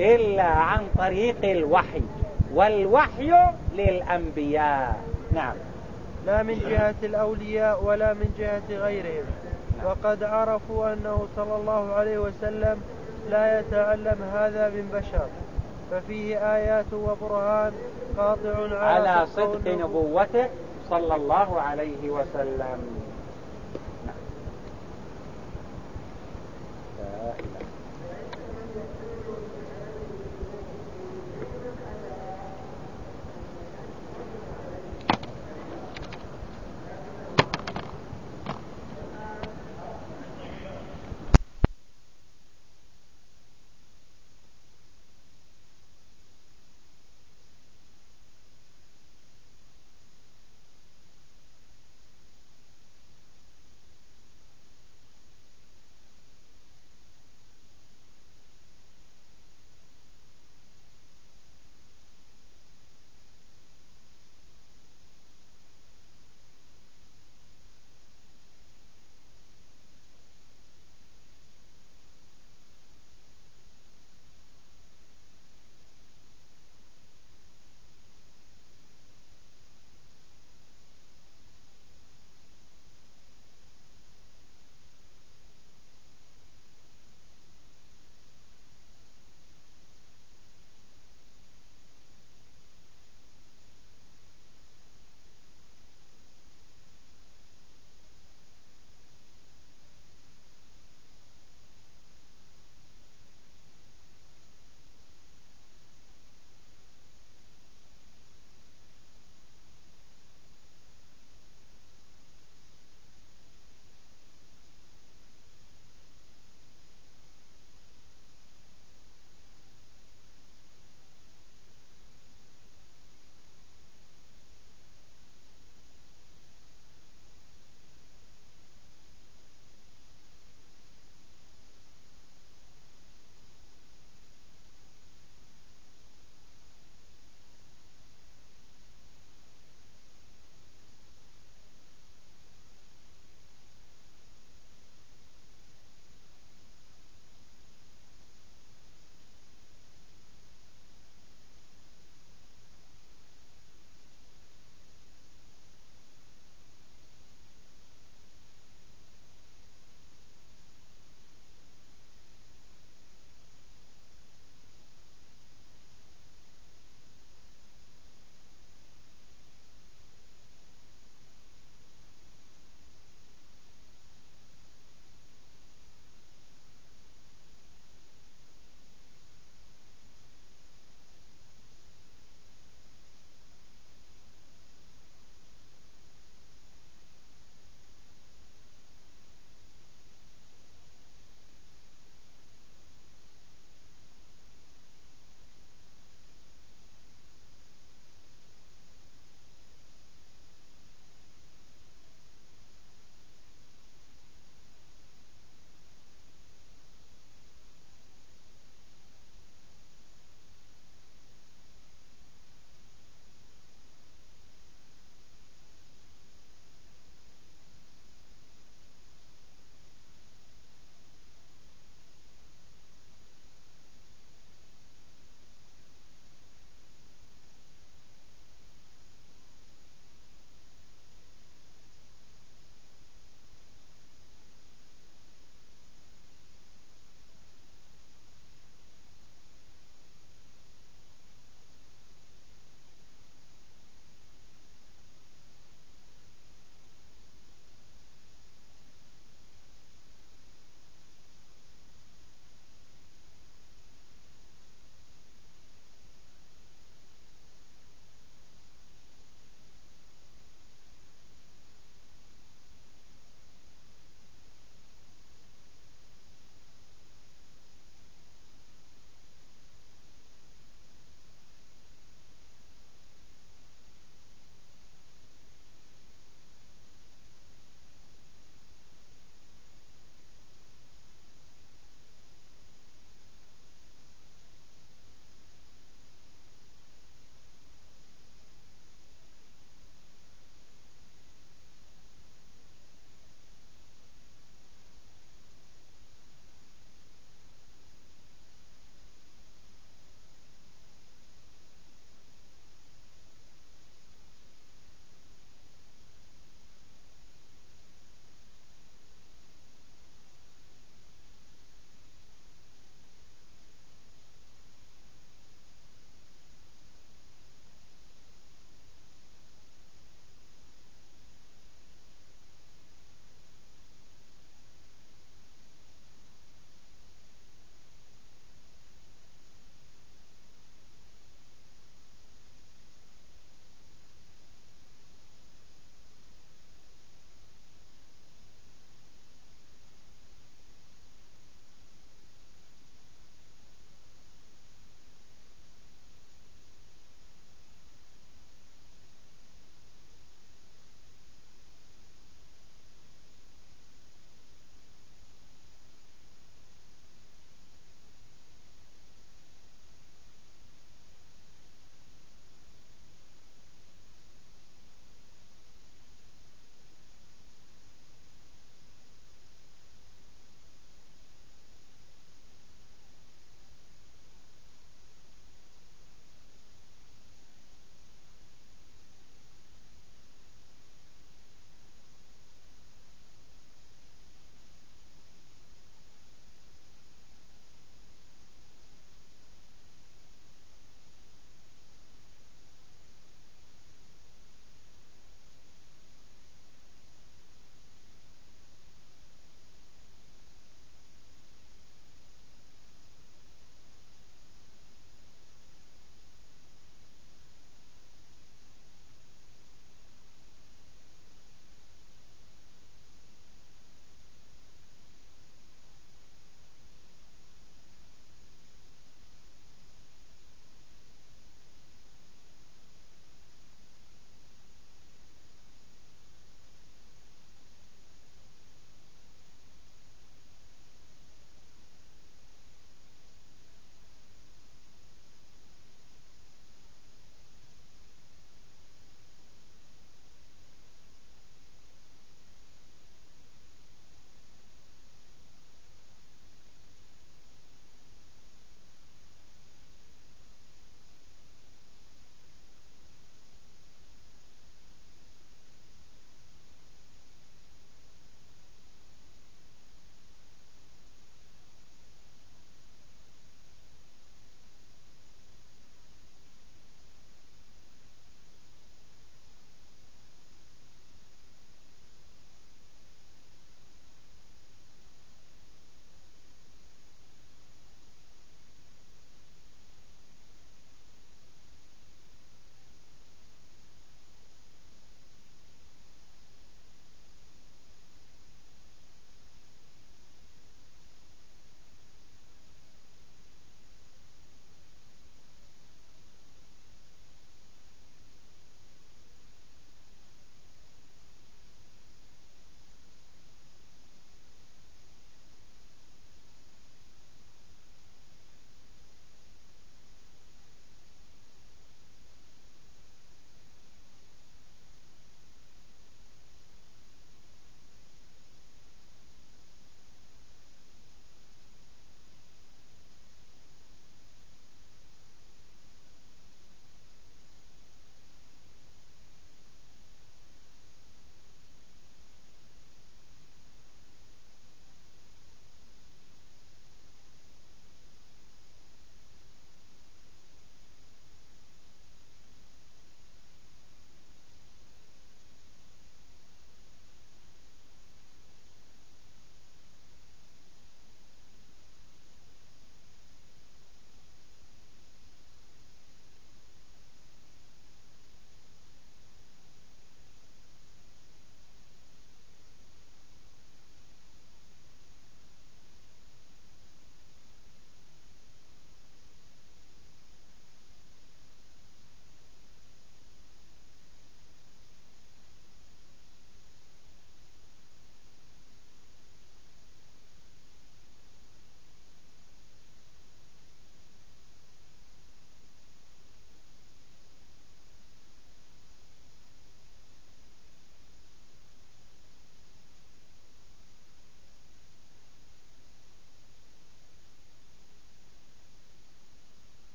إلا عن طريق الوحي والوحي للأنبياء. نعم. لا من جهة الأولياء ولا من جهة غيرهم. نعم. وقد عرفوا أنه صلى الله عليه وسلم لا يتعلم هذا من بشر ففيه آيات وبرهان قاطع على, على صدق نبوته صلى الله عليه وسلم.